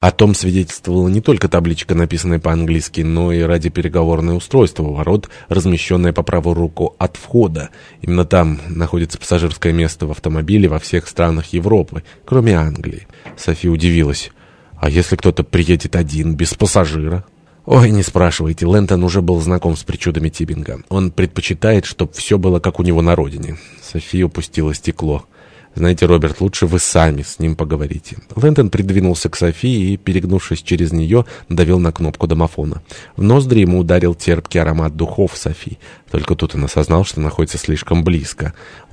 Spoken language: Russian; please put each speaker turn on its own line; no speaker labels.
О том свидетельствовала не только табличка, написанная по-английски, но и радиопереговорное устройство у ворот, размещенное по правую руку от входа. Именно там находится пассажирское место в автомобиле во всех странах Европы, кроме Англии. София удивилась. «А если кто-то приедет один, без пассажира?» Ой, не спрашивайте, Лэнтон уже был знаком с причудами Тибинга. Он предпочитает, чтобы все было как у него на родине. София упустила стекло. «Знаете, Роберт, лучше вы сами с ним поговорите». Лэнтон придвинулся к Софии и, перегнувшись через нее, давил на кнопку домофона. В ноздри ему ударил терпкий аромат духов Софи. Только тут он осознал, что находится слишком близко.